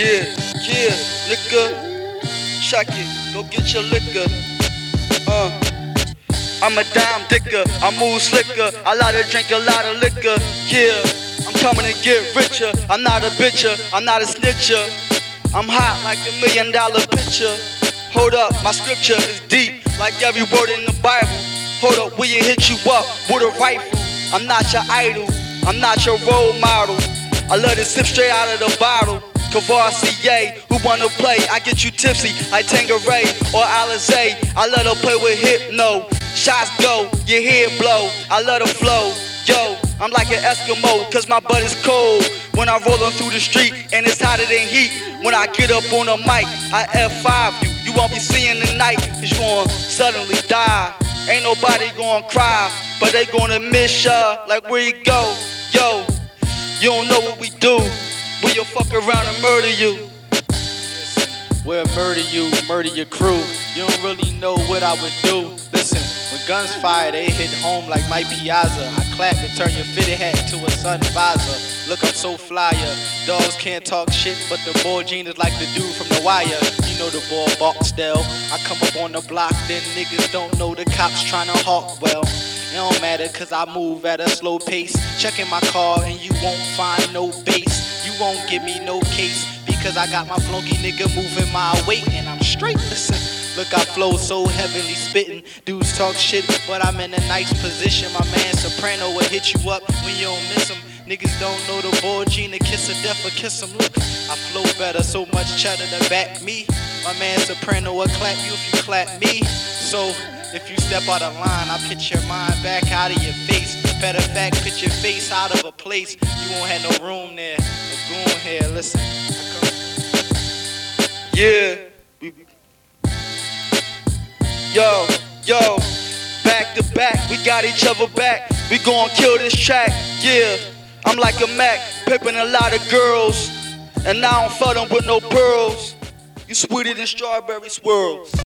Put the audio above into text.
Yeah, yeah, nigga. Check it, go get your liquor. Uh. I'm a dime dicker, I move slicker, I like to drink a lot of liquor. Yeah, I'm coming to get richer. I'm not a bitcher, I'm not a snitcher. I'm hot like a million dollar picture. Hold up, my scripture is deep, like every word in the Bible. Hold up, will you hit you up with a rifle? I'm not your idol, I'm not your role model. I let it sip straight out of the bottle. Courvoisier, who wanna play? I get you tipsy like Tanqueray or Alizé. I let her play with Hypno. Shots go, your head blow. I let her flow. Yo, I'm like an Eskimo, cause my butt is cold. When I'm rolling through the street and it's hotter than heat. When I get up on the mic, I F5 you. You won't be seeing the night, cause you gon' suddenly die. Ain't nobody gonna cry, but they gonna miss ya. Like where you go? Yo, you don't know what we do. Fuck around and murder you. We'll murder you, murder your crew. You don't really know what I would do. Listen, when guns fire, they hit home like my Piazza. I clap and turn your fitted hat to a sun visor. Look, I'm so flyer. Dogs can't talk shit, but the boy Gene is like the dude from The Wire. You know the boy Barksdale. I come up on the block, then niggas don't know the cops trying to hawk well. It don't matter cause I move at a slow pace. Checking my car and you won't find no base. Won't give me no case because I got my flunky nigga moving my weight and I'm straight. Listen, look, I flow so heavily spitting. Dudes talk shit, but I'm in a nice position. My man Soprano will hit you up when you don't miss him. Niggas don't know the boy Gina kiss of death or kiss him. Look, I flow better, so much cheddar to back me. My man Soprano will clap you if you clap me. So if you step out of line, I'll pitch your mind back out of your face. Better fact, pitch your face out of a place. You won't have no room there. Here, listen. Yeah. Yo, yo, back to back, we got each other back. We gon' kill this track, yeah. I'm like a Mac, pimping a lot of girls. And I don't fuck them with no pearls. You sweeter than strawberry swirls.